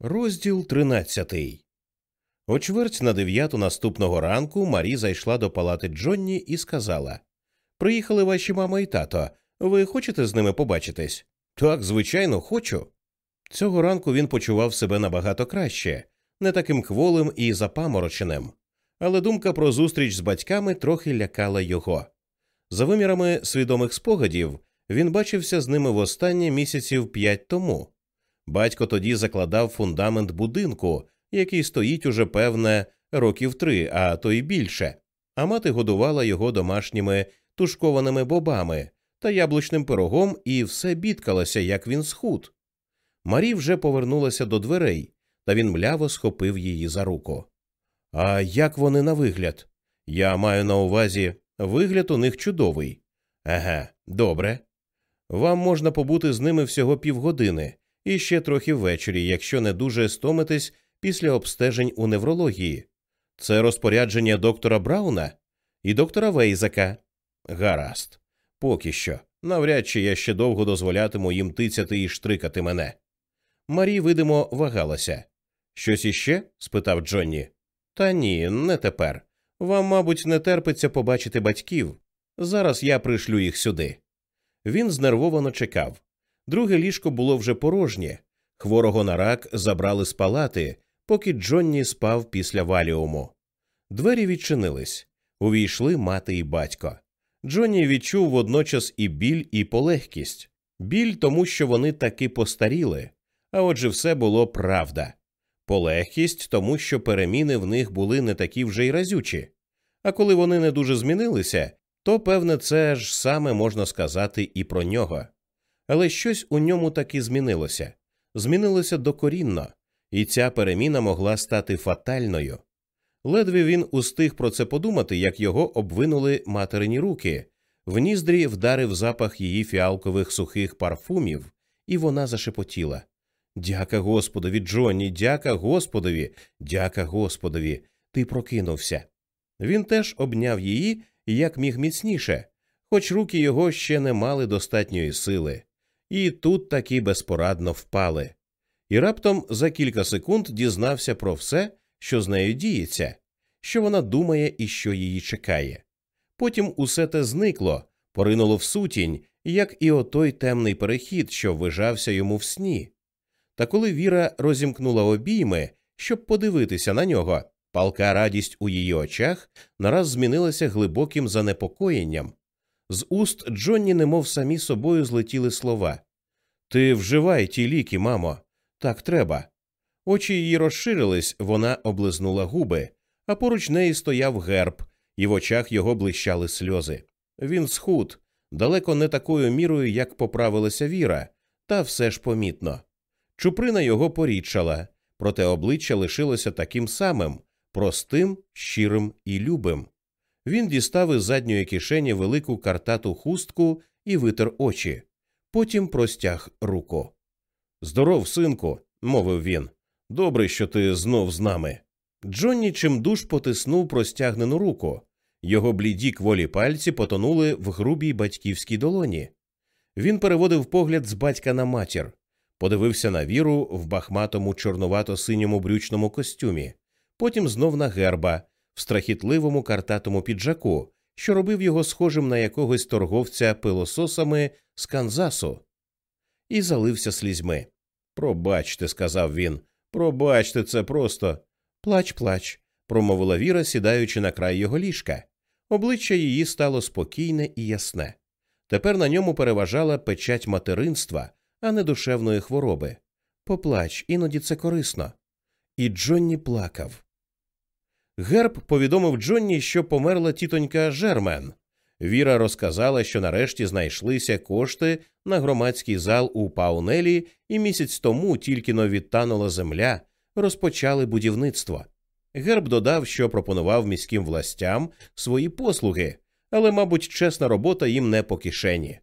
Розділ тринадцятий. О чверть на дев'яту наступного ранку Марі зайшла до палати Джонні і сказала Приїхали ваші мама і тато. Ви хочете з ними побачитись? Так, звичайно, хочу. Цього ранку він почував себе набагато краще, не таким кволим і запамороченим. Але думка про зустріч з батьками трохи лякала його. За вимірами свідомих спогадів він бачився з ними востаннє місяців п'ять тому. Батько тоді закладав фундамент будинку, який стоїть уже певне років три, а то й більше, а мати годувала його домашніми тушкованими бобами та яблучним пирогом і все бідкалося, як він схуд. Марі вже повернулася до дверей, та він мляво схопив її за руку. А як вони на вигляд? Я маю на увазі вигляд у них чудовий. Ага, добре. Вам можна побути з ними всього півгодини і ще трохи ввечері, якщо не дуже стомитесь після обстежень у неврології. Це розпорядження доктора Брауна і доктора Вейзака. Гаразд. Поки що. Навряд чи я ще довго дозволятиму їм тицяти і штрикати мене. Марі, видимо, вагалася. Щось іще? спитав Джонні. Та ні, не тепер. Вам, мабуть, не терпиться побачити батьків. Зараз я пришлю їх сюди. Він знервовано чекав. Друге ліжко було вже порожнє. Хворого на рак забрали з палати, поки Джонні спав після валіуму. Двері відчинились. Увійшли мати і батько. Джонні відчув водночас і біль, і полегкість. Біль тому, що вони таки постаріли, а отже, все було правда. Полегкість тому, що переміни в них були не такі вже й разючі. А коли вони не дуже змінилися, то певне це ж саме можна сказати і про нього. Але щось у ньому таки змінилося змінилося докорінно, і ця переміна могла стати фатальною. Ледве він устиг про це подумати, як його обвинули материні руки, в ніздрі вдарив запах її фіалкових сухих парфумів, і вона зашепотіла Дяка Господові, Джонні, дяка Господові, дяка Господові, ти прокинувся. Він теж обняв її як міг міцніше, хоч руки його ще не мали достатньої сили, і тут таки безпорадно впали. І раптом за кілька секунд дізнався про все, що з нею діється, що вона думає і що її чекає. Потім усе те зникло, поринуло в сутінь, як і отой темний перехід, що ввижався йому в сні. Та коли Віра розімкнула обійми, щоб подивитися на нього, палка радість у її очах нараз змінилася глибоким занепокоєнням. З уст Джонні, немов самі собою злетіли слова Ти вживай ті ліки, мамо, так треба. Очі її розширились, вона облизнула губи, а поруч неї стояв герб, і в очах його блищали сльози. Він схуд, далеко не такою мірою, як поправилася Віра, та все ж помітно. Чуприна його порідшала, проте обличчя лишилося таким самим простим, щирим і любим. Він дістав із задньої кишені велику картату хустку і витер очі, потім простяг руку. Здоров, синку, мовив він. Добре, що ти знов з нами. Джонні чимдуж потиснув простягнену руку. Його бліді кволі пальці потонули в грубій батьківській долоні. Він переводив погляд з батька на матір, подивився на віру в бахматому чорнувато-синьому брючному костюмі, потім знов на герба в страхітливому картатому піджаку, що робив його схожим на якогось торговця пилососами з Канзасу, і залився слізьми. Пробачте, сказав він, пробачте, це просто. Плач, плач, промовила Віра, сідаючи на край його ліжка. Обличчя її стало спокійне і ясне. Тепер на ньому переважала печать материнства, а не душевної хвороби. Поплач, іноді це корисно. І Джонні плакав. Герб повідомив Джонні, що померла тітонька Жермен. Віра розказала, що нарешті знайшлися кошти на громадський зал у Паунелі, і місяць тому тільки но відтанула земля, розпочали будівництво. Герб додав, що пропонував міським властям свої послуги, але, мабуть, чесна робота їм не по кишені.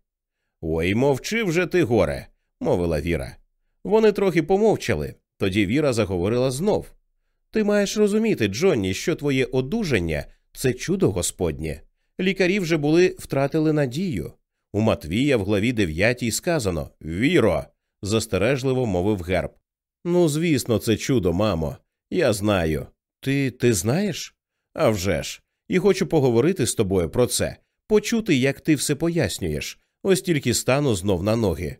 Ой, мовчи вже ти горе, мовила Віра. Вони трохи помовчали. Тоді Віра заговорила знов. Ти маєш розуміти, Джонні, що твоє одужання це чудо Господнє. Лікарі вже були втратили надію. У Матвія в главі 9 сказано Віро, застережливо мовив герб. Ну, звісно, це чудо, мамо. Я знаю. Ти ти знаєш? «А вже ж. І хочу поговорити з тобою про це, почути, як ти все пояснюєш, ось тільки стану знов на ноги.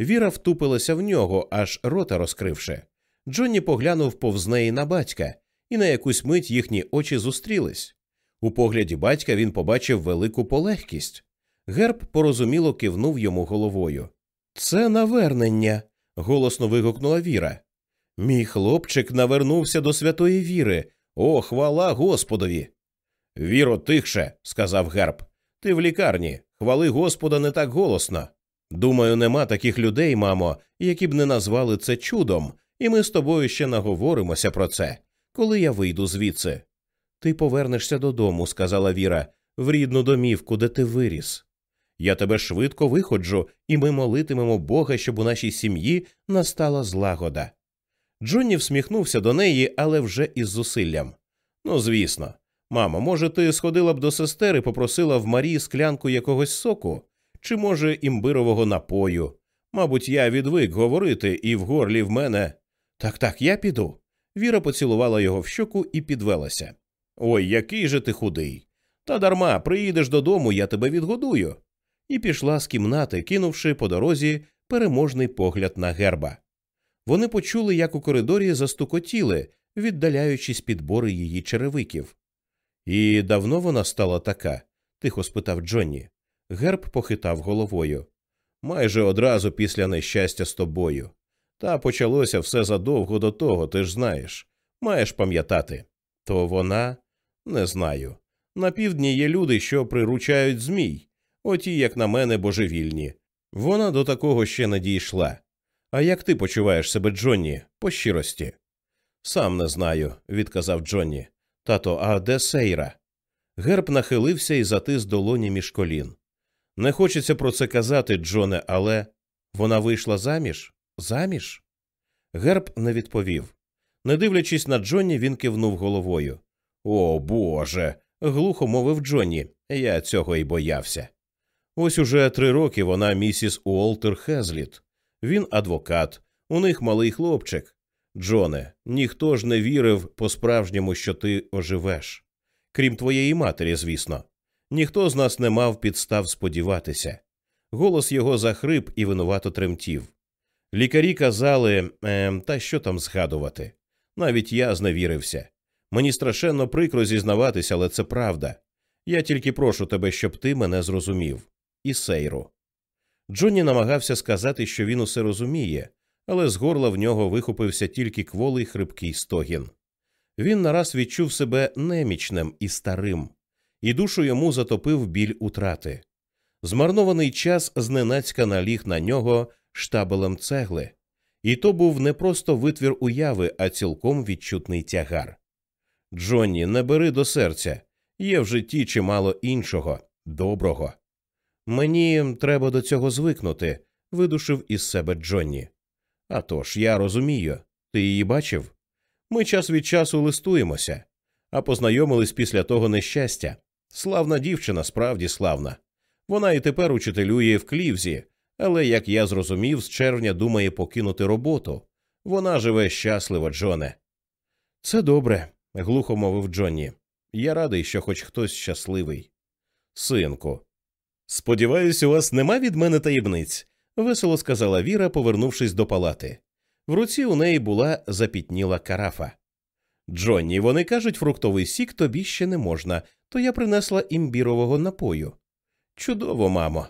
Віра втупилася в нього, аж рота розкривши. Джонні поглянув повз неї на батька, і на якусь мить їхні очі зустрілись. У погляді батька він побачив велику полегкість. Герб порозуміло кивнув йому головою. Це навернення. голосно вигукнула Віра. Мій хлопчик навернувся до святої віри. О, хвала Господові. Віро, тихше, сказав Герб. Ти в лікарні. Хвали Господа не так голосно. Думаю, нема таких людей, мамо, які б не назвали це чудом, і ми з тобою ще наговоримося про це, коли я вийду звідси. Ти повернешся додому, сказала Віра, в рідну домівку, де ти виріс. Я тебе швидко виходжу, і ми молитимемо Бога, щоб у нашій сім'ї настала злагода. Джонні всміхнувся до неї, але вже із зусиллям. Ну, звісно. Мамо, може, ти сходила б до сестер і попросила в Марії склянку якогось соку, чи, може, імбирового напою. Мабуть, я відвик говорити, і в горлі в мене. Так, так, я піду. Віра поцілувала його в щоку і підвелася. Ой, який же ти худий. Та дарма, приїдеш додому, я тебе відгодую. І пішла з кімнати, кинувши по дорозі переможний погляд на герба. Вони почули, як у коридорі застукотіли, віддаляючись під бори її черевиків. І давно вона стала така? тихо спитав Джонні. Герб похитав головою. Майже одразу після нещастя з тобою. Та почалося все задовго до того, ти ж знаєш. Маєш пам'ятати. То вона не знаю. На півдні є люди, що приручають змій, оті, як на мене, божевільні. Вона до такого ще не дійшла. А як ти почуваєш себе, Джонні, по щирості? Сам не знаю, відказав Джонні. Тато, а де Сейра? Герб нахилився і затис долоні між колін. Не хочеться про це казати, Джоне, але вона вийшла заміж? Заміж? Герб не відповів. Не дивлячись на Джонні, він кивнув головою. О Боже. глухо мовив Джонні. Я цього й боявся. Ось уже три роки вона місіс Уолтер Хезліт. Він адвокат, у них малий хлопчик. Джоне, ніхто ж не вірив по справжньому, що ти оживеш. Крім твоєї матері, звісно. Ніхто з нас не мав підстав сподіватися. Голос його захрип і винувато тремтів. Лікарі казали, е, та що там згадувати. Навіть я зневірився. Мені страшенно прикро зізнаватися, але це правда. Я тільки прошу тебе, щоб ти мене зрозумів. І Сейру. Джонні намагався сказати, що він усе розуміє, але з горла в нього вихопився тільки кволий хрипкий стогін. Він нараз відчув себе немічним і старим, і душу йому затопив біль утрати. Змарнований час зненацька наліг на нього штабелем цегли, і то був не просто витвір уяви, а цілком відчутний тягар. Джонні, не бери до серця, є в житті чимало іншого, доброго. Мені треба до цього звикнути, видушив із себе Джонні. «А тож, я розумію, ти її бачив? Ми час від часу листуємося, а познайомились після того нещастя. Славна дівчина, справді славна. Вона і тепер учителює в клівзі, але, як я зрозумів, з червня думає покинути роботу. Вона живе щасливо, Джоне. Це добре, глухо мовив Джонні. Я радий, що хоч хтось щасливий. Синку. Сподіваюсь, у вас нема від мене таємниць, весело сказала Віра, повернувшись до палати. В руці у неї була запітніла карафа. Джонні, вони кажуть, фруктовий сік тобі ще не можна, то я принесла імбірового напою. Чудово, мамо.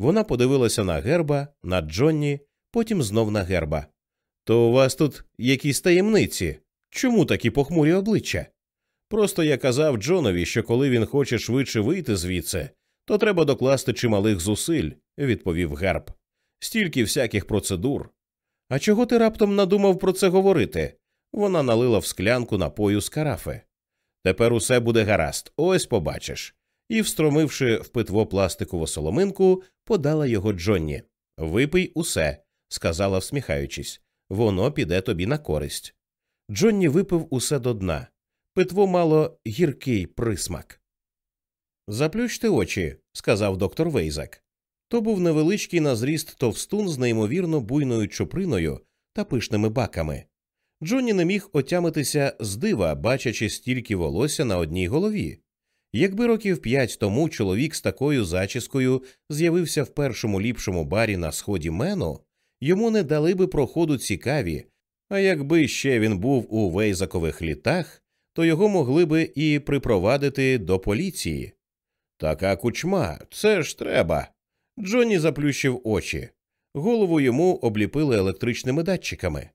Вона подивилася на герба, на Джонні, потім знов на герба. То у вас тут якісь таємниці? Чому такі похмурі обличчя? Просто я казав Джонові, що коли він хоче швидше вийти звідси, то треба докласти чималих зусиль, відповів герб. Стільки всяких процедур. А чого ти раптом надумав про це говорити? Вона налила в склянку напою з карафи. Тепер усе буде гаразд, ось побачиш. І, встромивши в питво пластикову соломинку, подала його Джонні. Випий усе, сказала, всміхаючись, воно піде тобі на користь. Джонні випив усе до дна. Питво мало гіркий присмак. Заплющте очі, сказав доктор Вейзак. То був невеличкий на зріст товстун з неймовірно буйною чуприною, та пишними баками. Джонні не міг отямитися з дива, бачачи стільки волосся на одній голові. Якби років п'ять тому чоловік з такою зачіскою з'явився в першому ліпшому барі на сході Мену, йому не дали би проходу цікаві, а якби ще він був у вейзакових літах, то його могли би і припровадити до поліції. Така кучма, це ж треба. Джонні заплющив очі. Голову йому обліпили електричними датчиками.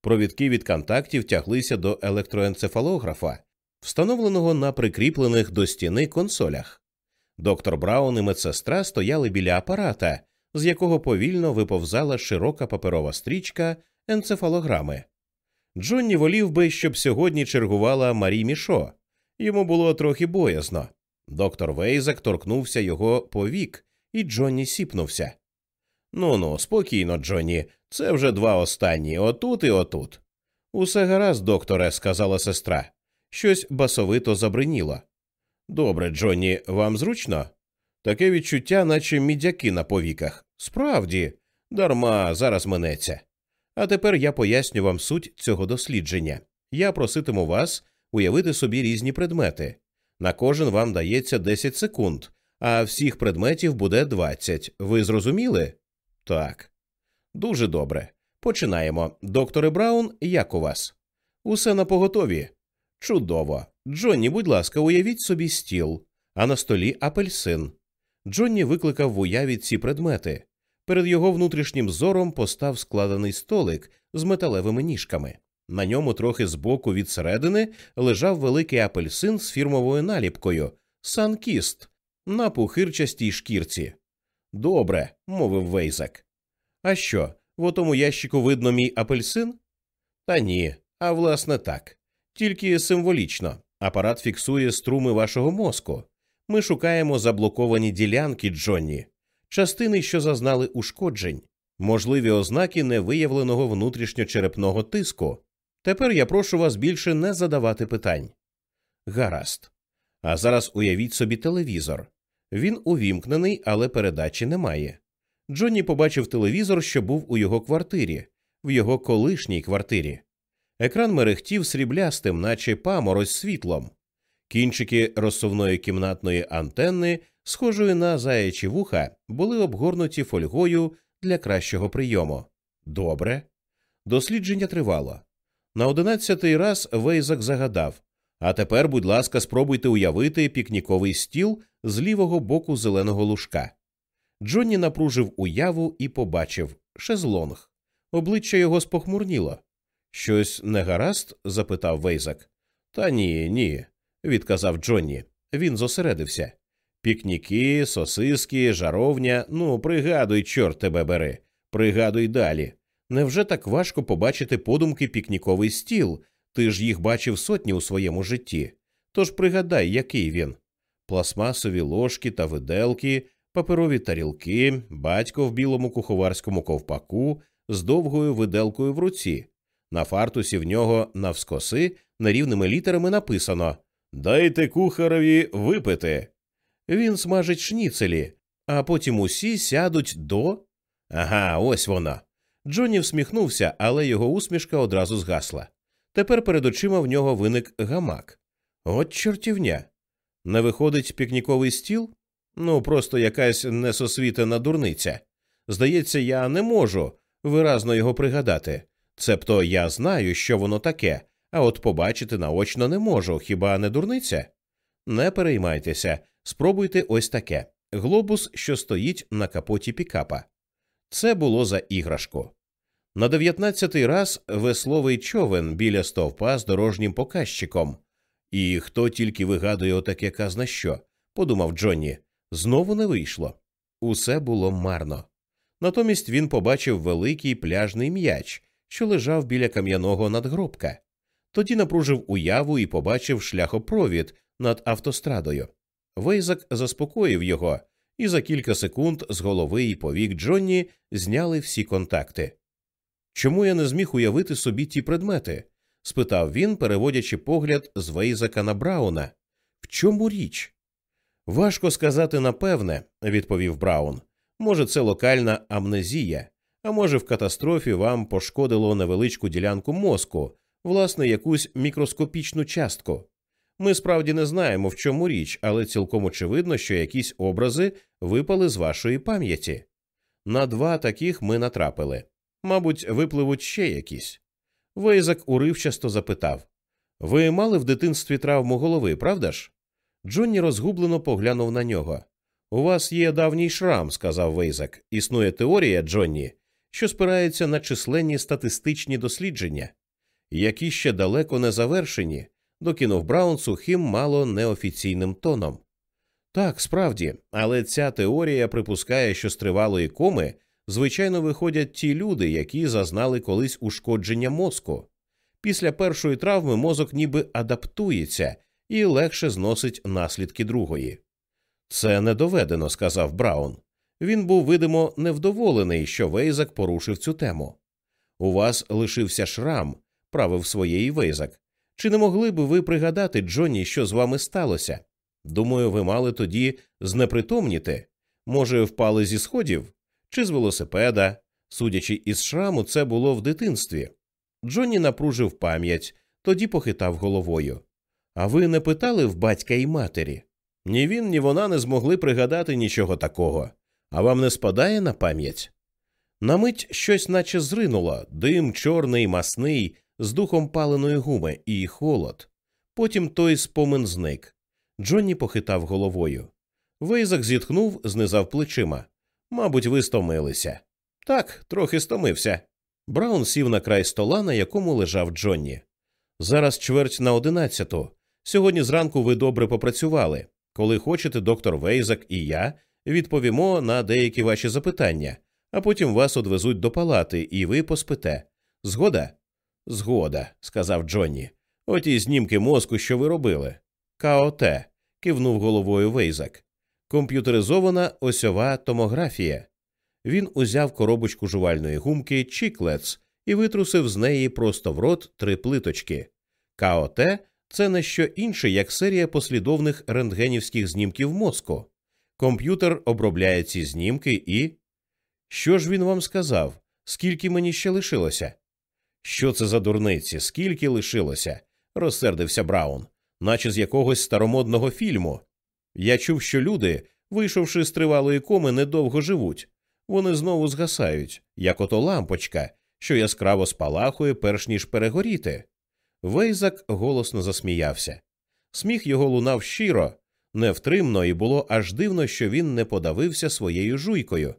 Провідки від контактів тяглися до електроенцефалографа, встановленого на прикріплених до стіни консолях. Доктор Браун і медсестра стояли біля апарата, з якого повільно виповзала широка паперова стрічка енцефалограми. Джонні волів би, щоб сьогодні чергувала Марі Мішо. Йому було трохи боязно. Доктор Вейзак торкнувся його по вік, і Джонні сіпнувся. Ну ну, спокійно, Джонні, це вже два останні отут і отут. Усе гаразд, докторе, сказала сестра. Щось басовито забриніло. Добре, Джонні, вам зручно? Таке відчуття, наче мідяки на повіках. Справді, дарма зараз минеться. А тепер я поясню вам суть цього дослідження. Я проситиму вас уявити собі різні предмети. На кожен вам дається 10 секунд, а всіх предметів буде 20. Ви зрозуміли? Так. Дуже добре. Починаємо. Докторе Браун, як у вас? Усе на поготові. Чудово. Джонні, будь ласка, уявіть собі стіл, а на столі апельсин. Джонні викликав в уяві ці предмети. Перед його внутрішнім зором постав складений столик з металевими ніжками. На ньому трохи збоку від середини лежав великий апельсин з фірмовою наліпкою Санкіст на пухирчастій шкірці. Добре, мовив Вейзак. А що, в отому ящику видно мій апельсин? Та ні, а власне так. Тільки символічно. Апарат фіксує струми вашого мозку. Ми шукаємо заблоковані ділянки Джонні, частини, що зазнали ушкоджень, можливі ознаки невиявленого внутрішньочерепного тиску. Тепер я прошу вас більше не задавати питань. Гаразд. А зараз уявіть собі телевізор. Він увімкнений, але передачі немає. Джонні побачив телевізор, що був у його квартирі, в його колишній квартирі. Екран мерехтів сріблястим, наче паморозь світлом. Кінчики розсувної кімнатної антенни, схожої на заячі вуха, були обгорнуті фольгою для кращого прийому. Добре. Дослідження тривало. На одинадцятий раз Вейзак загадав А тепер, будь ласка, спробуйте уявити пікніковий стіл з лівого боку зеленого лужка. Джонні напружив уяву і побачив шезлонг. Обличчя його спохмурніло. Щось не гаразд? запитав Вейзак. Та ні, ні, відказав Джонні. Він зосередився. Пікніки, сосиски, жаровня. Ну, пригадуй, чорт тебе бери. Пригадуй далі. Невже так важко побачити подумки пікніковий стіл? Ти ж їх бачив сотні у своєму житті. Тож пригадай, який він пластмасові ложки та виделки, паперові тарілки, батько в білому куховарському ковпаку з довгою виделкою в руці. На фартусі в нього навскоси нерівними літерами написано Дайте кухарові випити. Він смажить шніцелі, а потім усі сядуть до. Ага, ось вона. Джонні всміхнувся, але його усмішка одразу згасла. Тепер перед очима в нього виник гамак. От чортівня. Не виходить пікніковий стіл? Ну, просто якась несосвітена дурниця. Здається, я не можу виразно його пригадати. Цебто я знаю, що воно таке, а от побачити наочно не можу, хіба не дурниця? Не переймайтеся, спробуйте ось таке глобус, що стоїть на капоті пікапа. Це було за іграшку. На дев'ятнадцятий раз весловий човен біля стовпа з дорожнім показчиком. І хто тільки вигадує отаке казна що, подумав Джонні, знову не вийшло. Усе було марно. Натомість він побачив великий пляжний м'яч, що лежав біля кам'яного надгробка. Тоді напружив уяву і побачив шляхопровід над автострадою. Вейзак заспокоїв його, і за кілька секунд з голови і повік Джонні зняли всі контакти. Чому я не зміг уявити собі ті предмети? спитав він, переводячи погляд з Вейзака на Брауна. В чому річ? Важко сказати напевне, відповів Браун. Може, це локальна амнезія, А може, в катастрофі вам пошкодило невеличку ділянку мозку, власне, якусь мікроскопічну частку. Ми справді не знаємо, в чому річ, але цілком очевидно, що якісь образи випали з вашої пам'яті. На два таких ми натрапили. Мабуть, випливуть ще якісь. Вейзак уривчасто запитав Ви мали в дитинстві травму голови, правда ж? Джонні розгублено поглянув на нього. У вас є давній шрам, сказав Вейзак. Існує теорія, Джонні, що спирається на численні статистичні дослідження, які ще далеко не завершені, докинув Браун сухим, мало неофіційним тоном. Так, справді, але ця теорія припускає, що з тривалої коми звичайно виходять ті люди, які зазнали колись ушкодження мозку. Після першої травми мозок ніби адаптується і легше зносить наслідки другої. Це не доведено, сказав Браун. Він був видимо невдоволений, що Вейзак порушив цю тему. У вас лишився шрам, правив своєї Вейзак. Чи не могли б ви пригадати, Джонні, що з вами сталося? Думаю, ви мали тоді знепритомніти. Може, впали зі сходів чи з велосипеда. Судячи із шраму, це було в дитинстві. Джонні напружив пам'ять, тоді похитав головою. А ви не питали в батька і матері? Ні він, ні вона не змогли пригадати нічого такого. А вам не спадає на пам'ять? На мить щось наче зринуло дим чорний, масний, з духом паленої гуми і холод. Потім той спомин зник. Джонні похитав головою. Вейзак зітхнув, знизав плечима. Мабуть, ви стомилися. Так, трохи стомився. Браун сів на край стола, на якому лежав Джонні. Зараз чверть на одинадцяту. Сьогодні зранку ви добре попрацювали. Коли хочете, доктор Вейзак і я відповімо на деякі ваші запитання, а потім вас одвезуть до палати, і ви поспите. Згода? Згода, сказав Джонні. Оті знімки мозку, що ви робили. КОТ, кивнув головою Вейзак. Комп'ютеризована осьова томографія. Він узяв коробочку жувальної гумки Чіклец і витрусив з неї просто в рот три плиточки. КОТ це не що інше, як серія послідовних рентгенівських знімків мозку. Комп'ютер обробляє ці знімки і. Що ж він вам сказав? Скільки мені ще лишилося? Що це за дурниці? Скільки лишилося? розсердився Браун, наче з якогось старомодного фільму. Я чув, що люди, вийшовши з тривалої коми, недовго живуть. Вони знову згасають, як ото лампочка, що яскраво спалахує, перш ніж перегоріти. Вейзак голосно засміявся. Сміх його лунав щиро, невтримно, і було аж дивно, що він не подавився своєю жуйкою.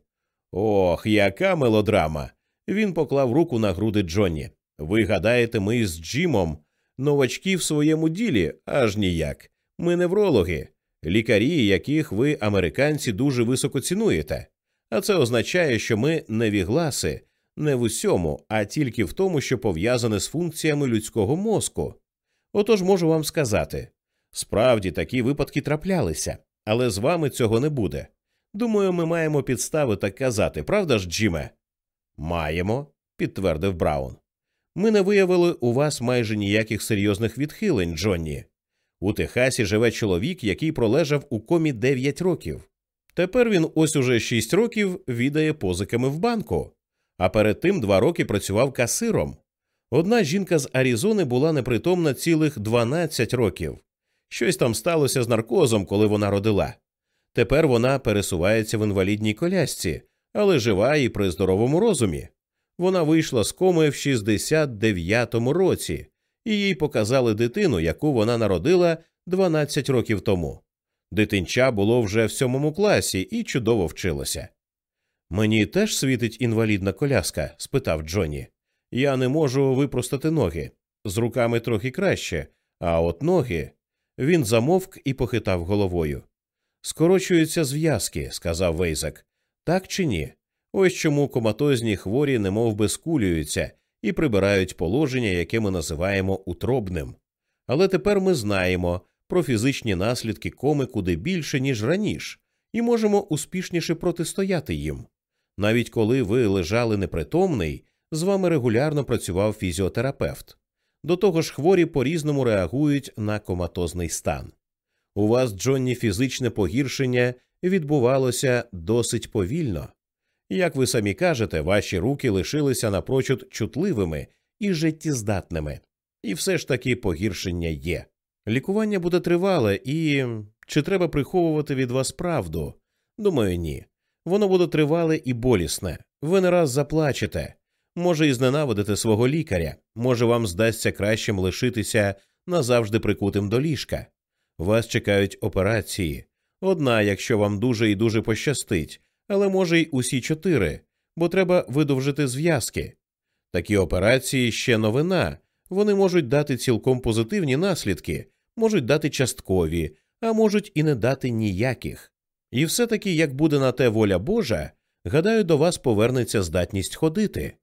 Ох, яка мелодрама! Він поклав руку на груди Джонні. Ви гадаєте, ми з Джимом новачки в своєму ділі аж ніяк. Ми неврологи, лікарі, яких ви, американці, дуже високо цінуєте. А це означає, що ми не вігласи, не в усьому, а тільки в тому, що пов'язане з функціями людського мозку. Отож можу вам сказати справді такі випадки траплялися, але з вами цього не буде. Думаю, ми маємо підстави так казати, правда ж, Джиме? Маємо, підтвердив Браун. Ми не виявили у вас майже ніяких серйозних відхилень, Джонні. У Техасі живе чоловік, який пролежав у комі 9 років. Тепер він ось уже 6 років відає позиками в банку, а перед тим два роки працював касиром. Одна жінка з Аризони була непритомна цілих 12 років. Щось там сталося з наркозом, коли вона родила. Тепер вона пересувається в інвалідній колясці, але жива і при здоровому розумі. Вона вийшла з коми в 69-му році, і їй показали дитину, яку вона народила 12 років тому. Дитинча було вже в сьомому класі і чудово вчилося. Мені теж світить інвалідна коляска? спитав Джонні. Я не можу випростати ноги. З руками трохи краще, а от ноги. Він замовк і похитав головою. Скорочуються зв'язки, сказав Вейзак. Так чи ні? Ось чому коматозні хворі немов би скулюються і прибирають положення, яке ми називаємо утробним. Але тепер ми знаємо про фізичні наслідки коми куди більше, ніж раніше, і можемо успішніше протистояти їм. Навіть коли ви лежали непритомний, з вами регулярно працював фізіотерапевт. До того ж, хворі по різному реагують на коматозний стан. У вас, Джонні, фізичне погіршення відбувалося досить повільно. Як ви самі кажете, ваші руки лишилися напрочуд чутливими і життєздатними, і все ж таки погіршення є. Лікування буде тривале і чи треба приховувати від вас правду? Думаю, ні. Воно буде тривале і болісне. Ви не раз заплачете. Може, і зненавидите свого лікаря, може, вам здасться кращим лишитися назавжди прикутим до ліжка. Вас чекають операції. Одна, якщо вам дуже і дуже пощастить, але може й усі чотири, бо треба видовжити зв'язки. Такі операції ще новина, вони можуть дати цілком позитивні наслідки, можуть дати часткові, а можуть і не дати ніяких. І все таки, як буде на те воля Божа, гадаю, до вас повернеться здатність ходити.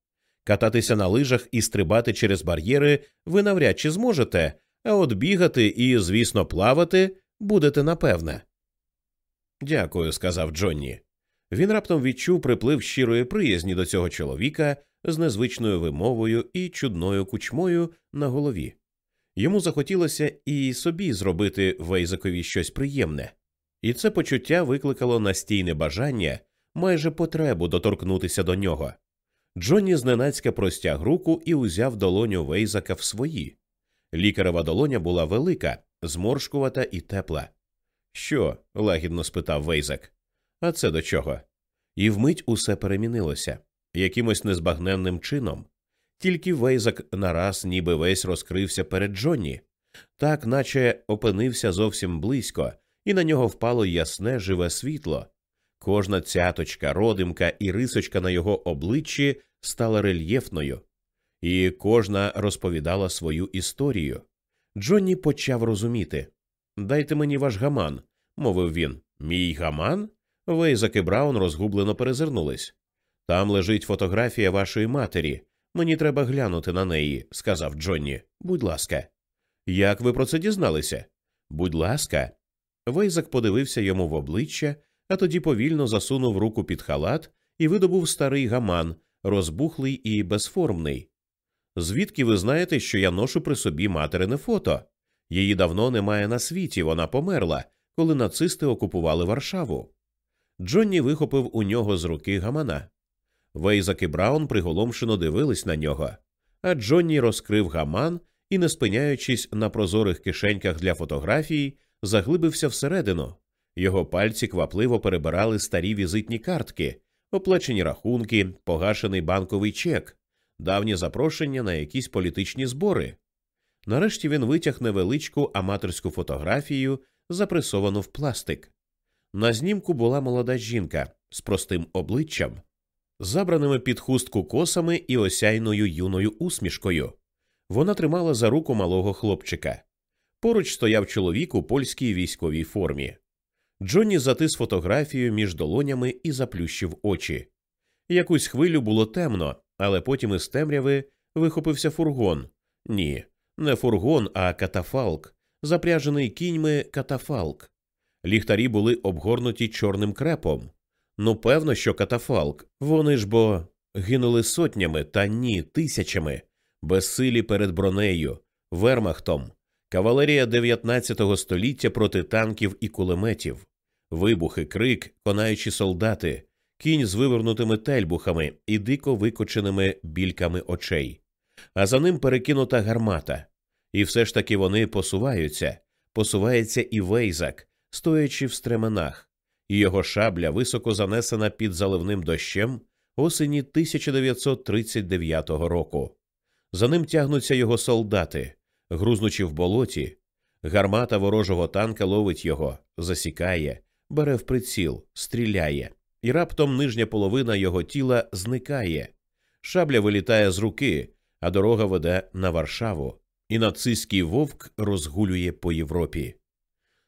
Кататися на лижах і стрибати через бар'єри ви навряд чи зможете, а от бігати і, звісно, плавати будете напевне. Дякую, сказав Джонні. Він раптом відчув приплив щирої приязні до цього чоловіка з незвичною вимовою і чудною кучмою на голові. Йому захотілося і собі зробити Вейзакові щось приємне, і це почуття викликало настійне бажання, майже потребу доторкнутися до нього. Джонні зненацька простяг руку і узяв долоню Вейзака в свої. Лікарева долоня була велика, зморшкувата і тепла. Що? лагідно спитав Вейзак. А це до чого? І вмить усе перемінилося якимось незбагненним чином. Тільки Вейзак нараз ніби весь розкрився перед Джонні, так наче опинився зовсім близько, і на нього впало ясне живе світло. Кожна цяточка, родимка і рисочка на його обличчі стала рельєфною, і кожна розповідала свою історію. Джонні почав розуміти. Дайте мені ваш гаман, мовив він. Мій гаман? Вейзак і Браун розгублено перезирнулись. Там лежить фотографія вашої матері. Мені треба глянути на неї, сказав Джонні. Будь ласка. Як ви про це дізналися? Будь ласка. Вейзак подивився йому в обличчя, а тоді повільно засунув руку під халат і видобув старий гаман, розбухлий і безформний. Звідки ви знаєте, що я ношу при собі материне фото? Її давно немає на світі, вона померла, коли нацисти окупували Варшаву. Джонні вихопив у нього з руки гамана. Вейзак і Браун приголомшено дивились на нього, а Джонні розкрив гаман і, не спиняючись на прозорих кишеньках для фотографій, заглибився всередину. Його пальці квапливо перебирали старі візитні картки, оплачені рахунки, погашений банковий чек, давнє запрошення на якісь політичні збори. Нарешті він витяг невеличку аматорську фотографію, запресовану в пластик. На знімку була молода жінка з простим обличчям, забраними під хустку косами і осяйною юною усмішкою. Вона тримала за руку малого хлопчика. Поруч стояв чоловік у польській військовій формі. Джонні затис фотографію між долонями і заплющив очі. Якусь хвилю було темно, але потім із темряви вихопився фургон. Ні, не фургон, а катафалк, запряжений кіньми катафалк. Ліхтарі були обгорнуті чорним крепом. Ну, певно, що катафалк. Вони ж бо гинули сотнями та ні, тисячами, безсилі перед бронею, вермахтом, кавалерія 19 століття проти танків і кулеметів, вибухи, крик, конаючі солдати, кінь з вивернутими тельбухами і дико викоченими більками очей, а за ним перекинута гармата. І все ж таки вони посуваються, посувається і вейзак, стоячи в стременах і його шабля високо занесена під заливним дощем осені 1939 року. За ним тягнуться його солдати, грузнучи в болоті. Гармата ворожого танка ловить його, засікає, бере в приціл, стріляє, і раптом нижня половина його тіла зникає. Шабля вилітає з руки, а дорога веде на Варшаву, і нацистський вовк розгулює по Європі.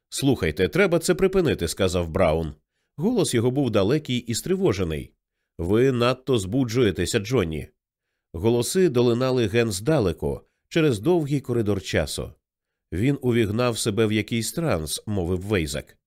Слухайте, треба це припинити, сказав Браун. Голос його був далекий і стривожений. Ви надто збуджуєтеся, Джонні. Голоси долинали ген здалеку, через довгий коридор часу. Він увігнав себе в якийсь транс, мовив Вейзак.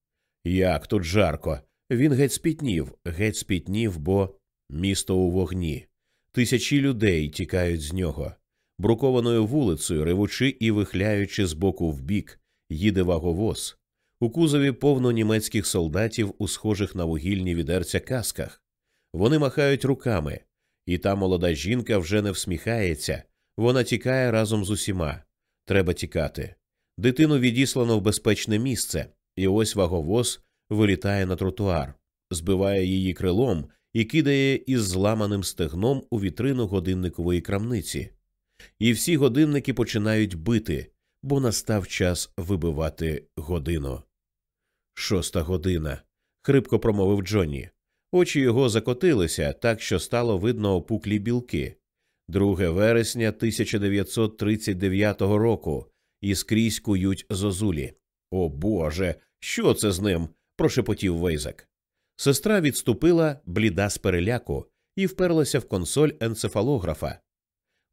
Як тут жарко. Він геть спітнів, геть спітнів, бо місто у вогні. Тисячі людей тікають з нього. Брукованою вулицею, ревучи і вихляючи з боку в бік, їде ваговоз. У кузові повно німецьких солдатів у схожих на вугільні відерця касках. Вони махають руками, і та молода жінка вже не всміхається, вона тікає разом з усіма. Треба тікати. Дитину відіслано в безпечне місце, і ось ваговоз вилітає на тротуар, збиває її крилом і кидає із зламаним стегном у вітрину годинникової крамниці. І всі годинники починають бити, бо настав час вибивати годину. Шоста година. хрипко промовив Джонні. Очі його закотилися так, що стало видно опуклі білки. 2 вересня 1939 року і скрізь кують зозулі. О Боже, що це з ним? прошепотів Вейзак. Сестра відступила, бліда з переляку, і вперлася в консоль енцефалографа.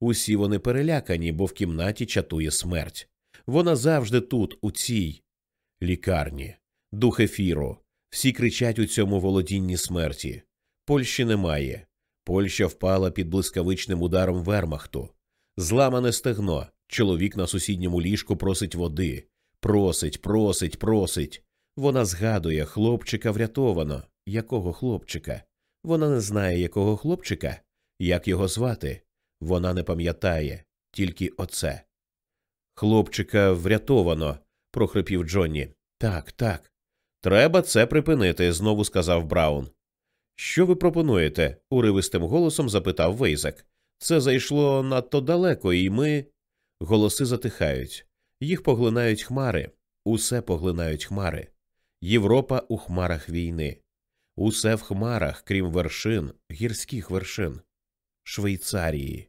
Усі вони перелякані, бо в кімнаті чатує смерть. Вона завжди тут, у цій лікарні, дух ефіру. Всі кричать у цьому володінні смерті. Польщі немає. Польща впала під блискавичним ударом вермахту. Зламане стегно. Чоловік на сусідньому ліжку просить води. Просить, просить, просить. Вона згадує хлопчика врятовано. Якого хлопчика? Вона не знає, якого хлопчика, як його звати. Вона не пам'ятає, тільки оце. Хлопчика врятовано, прохрипів Джонні. Так, так. Треба це припинити, знову сказав Браун. Що ви пропонуєте? уривистим голосом запитав Вейзак. Це зайшло надто далеко, і ми. Голоси затихають. Їх поглинають хмари, усе поглинають хмари. Європа у хмарах війни. Усе в хмарах, крім вершин, гірських вершин. Швейцарії.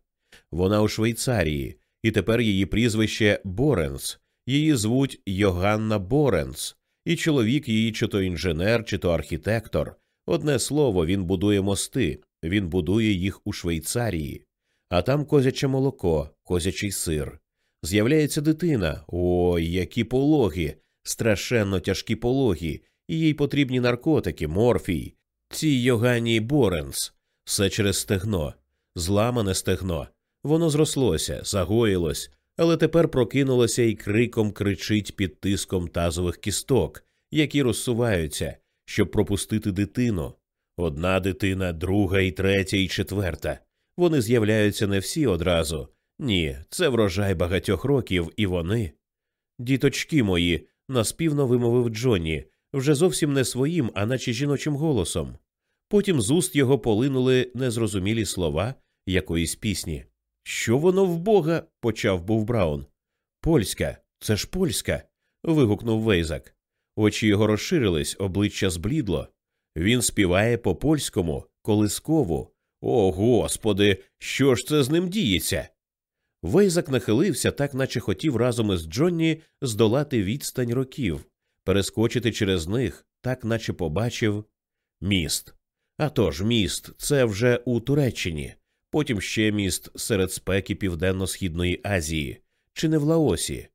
Вона у Швейцарії, і тепер її прізвище Боренс. Її звуть Йоганна Боренс, і чоловік її чи то інженер, чи то архітектор. Одне слово, він будує мости, він будує їх у Швейцарії, а там козяче молоко, козячий сир. З'являється дитина. Ой, які пологи, страшенно тяжкі пологи, і їй потрібні наркотики, морфій. Цій Йоганні Боренс. Все через стегно, зламане стегно. Воно зрослося, загоїлось, але тепер прокинулося і криком кричить під тиском тазових кісток, які розсуваються, щоб пропустити дитину. Одна дитина, друга і третя, і четверта. Вони з'являються не всі одразу. Ні, це врожай багатьох років, і вони. Діточки мої, наспівно вимовив Джонні, вже зовсім не своїм, а наче жіночим голосом. Потім з уст його полинули незрозумілі слова якоїсь пісні. Що воно в бога? почав був Браун. Польська, це ж польська. вигукнув Вейзак. Очі його розширились, обличчя зблідло. Він співає по польському, колискову. О, господи, що ж це з ним діється? Вейзак нахилився, так наче хотів разом із Джонні здолати відстань років, перескочити через них, так наче побачив міст. А тож міст це вже у Туреччині, потім ще міст серед спеки Південно-Східної Азії, чи не в Лаосі.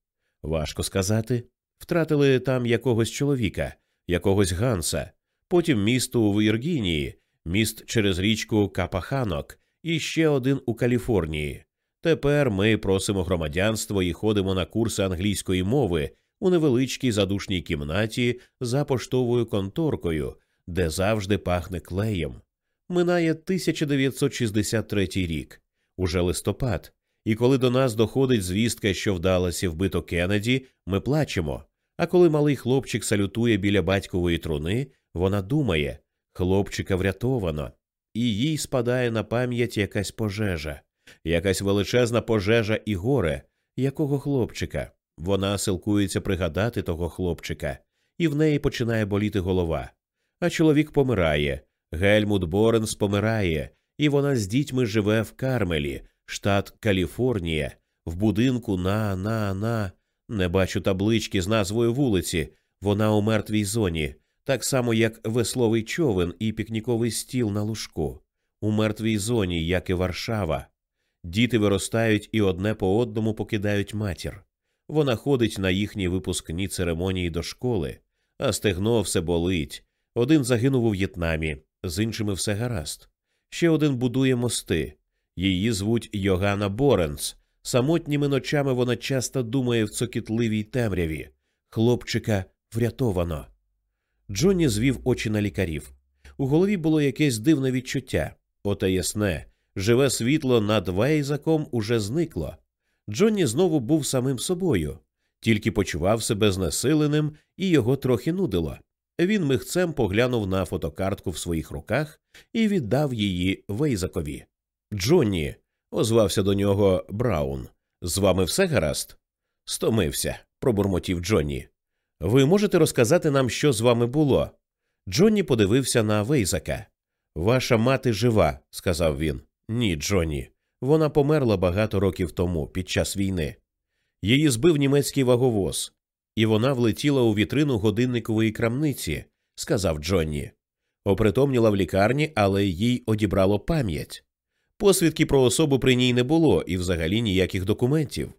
Важко сказати. Втратили там якогось чоловіка, якогось Ганса, потім місто у Віргінії, міст через річку Капаханок і ще один у Каліфорнії. Тепер ми просимо громадянство і ходимо на курси англійської мови у невеличкій задушній кімнаті за поштовою конторкою, де завжди пахне клеєм. Минає 1963 рік, уже листопад, і коли до нас доходить звістка, що вдалося вбито Кеннеді, ми плачемо. А коли малий хлопчик салютує біля батькової труни, вона думає хлопчика врятовано, і їй спадає на пам'ять якась пожежа, якась величезна пожежа і горе, якого хлопчика. Вона силкується пригадати того хлопчика, і в неї починає боліти голова. А чоловік помирає. Гельмут Боренс помирає, і вона з дітьми живе в Кармелі, штат Каліфорнія, в будинку на на на. Не бачу таблички з назвою вулиці. Вона у мертвій зоні, так само, як весловий човен і пікніковий стіл на лужку. У мертвій зоні, як і Варшава. Діти виростають і одне по одному покидають матір. Вона ходить на їхні випускні церемонії до школи, а стегно все болить. Один загинув у В'єтнамі, з іншими все гаразд. Ще один будує мости. Її звуть Йогана Боренс. Самотніми ночами вона часто думає в цокітливій темряві. Хлопчика врятовано. Джонні звів очі на лікарів. У голові було якесь дивне відчуття. Оте ясне, живе світло над Вейзаком уже зникло. Джонні знову був самим собою, тільки почував себе знесиленим і його трохи нудило. Він михцем поглянув на фотокартку в своїх руках і віддав її Вейзакові. Джонні, озвався до нього Браун. З вами все гаразд? Стомився, пробурмотів Джонні. Ви можете розказати нам, що з вами було? Джонні подивився на Вейзака. Ваша мати жива, сказав він. Ні, Джонні. Вона померла багато років тому, під час війни. Її збив німецький ваговоз, і вона влетіла у вітрину годинникової крамниці, сказав Джонні. Опритомніла в лікарні, але їй одібрало пам'ять. Посвідки про особу при ній не було і взагалі ніяких документів.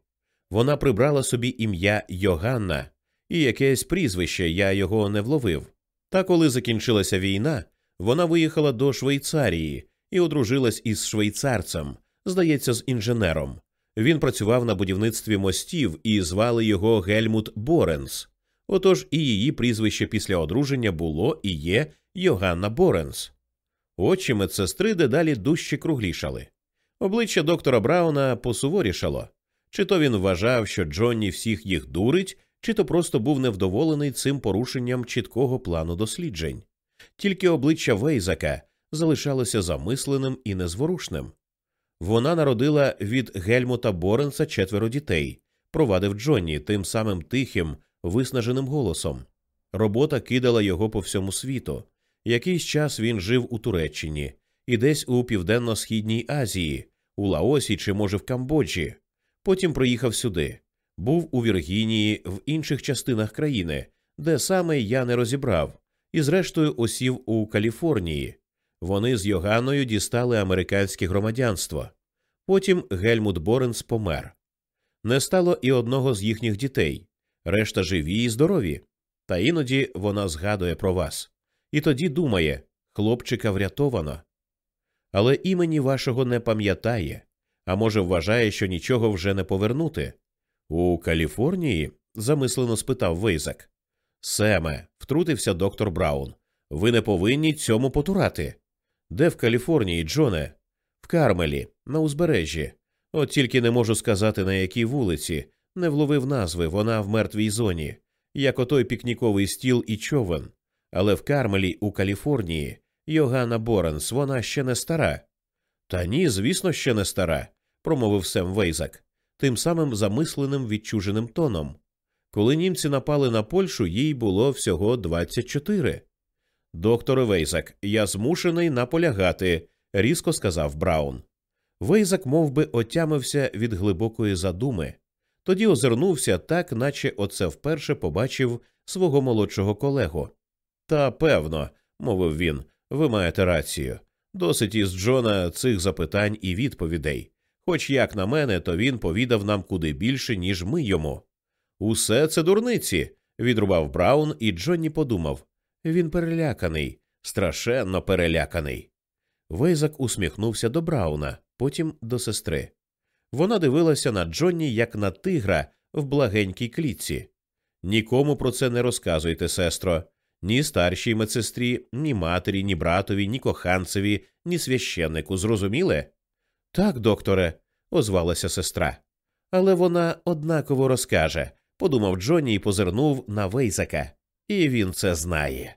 Вона прибрала собі ім'я Йоганна і якесь прізвище я його не вловив. Та коли закінчилася війна, вона виїхала до Швейцарії і одружилась із швейцарцем, здається, з інженером. Він працював на будівництві мостів і звали його Гельмут Боренс. Отож і її прізвище після одруження було і є Йоганна Боренс. Очі медсестри дедалі дужче круглішали. Обличчя доктора Брауна посуворішало. Чи то він вважав, що Джонні всіх їх дурить, чи то просто був невдоволений цим порушенням чіткого плану досліджень. Тільки обличчя Вейзака залишалося замисленим і незворушним. Вона народила від Гельмута Боренса четверо дітей, провадив Джонні тим самим тихим, виснаженим голосом. Робота кидала його по всьому світу. Якийсь час він жив у Туреччині і десь у Південно-Східній Азії, у Лаосі чи, може, в Камбоджі. Потім приїхав сюди. Був у Віргінії, в інших частинах країни, де саме я не розібрав, і зрештою осів у Каліфорнії. Вони з Йоганною дістали американське громадянство. Потім Гельмут Боренс помер. Не стало і одного з їхніх дітей, решта живі і здорові. Та іноді вона згадує про вас. І тоді думає хлопчика врятовано. Але імені вашого не пам'ятає, а може, вважає, що нічого вже не повернути. У Каліфорнії? замислено спитав Вейзак. Семе, втрутився доктор Браун. Ви не повинні цьому потурати. Де в Каліфорнії, Джоне? В Кармелі, на узбережжі. От тільки не можу сказати, на якій вулиці, не вловив назви, вона в мертвій зоні, як отой пікніковий стіл і човен. Але в Кармелі у Каліфорнії Йоганна Боренс, вона ще не стара. Та ні, звісно, ще не стара, промовив Сем Вейзак, тим самим замисленим відчуженим тоном. Коли німці напали на Польщу, їй було всього 24. Докторе Вейзак, я змушений наполягати, різко сказав Браун. Вейзак мов би, отямився від глибокої задуми, тоді озирнувся так, наче оце вперше побачив свого молодшого колегу. Та певно, мовив він, ви маєте рацію. Досить із Джона цих запитань і відповідей. Хоч як на мене, то він повідав нам куди більше, ніж ми йому. Усе це дурниці, відрубав Браун, і Джонні подумав він переляканий, страшенно переляканий. Вейзак усміхнувся до Брауна, потім до сестри. Вона дивилася на Джонні як на тигра в благенькій клітці. Нікому про це не розказуйте, сестро, ні старшій медсестрі, ні матері, ні братові, ні коханцеві, ні священнику. Зрозуміли? Так, докторе, озвалася сестра. Але вона однаково розкаже, подумав Джонні і позирнув на Вейзака. І він це знає.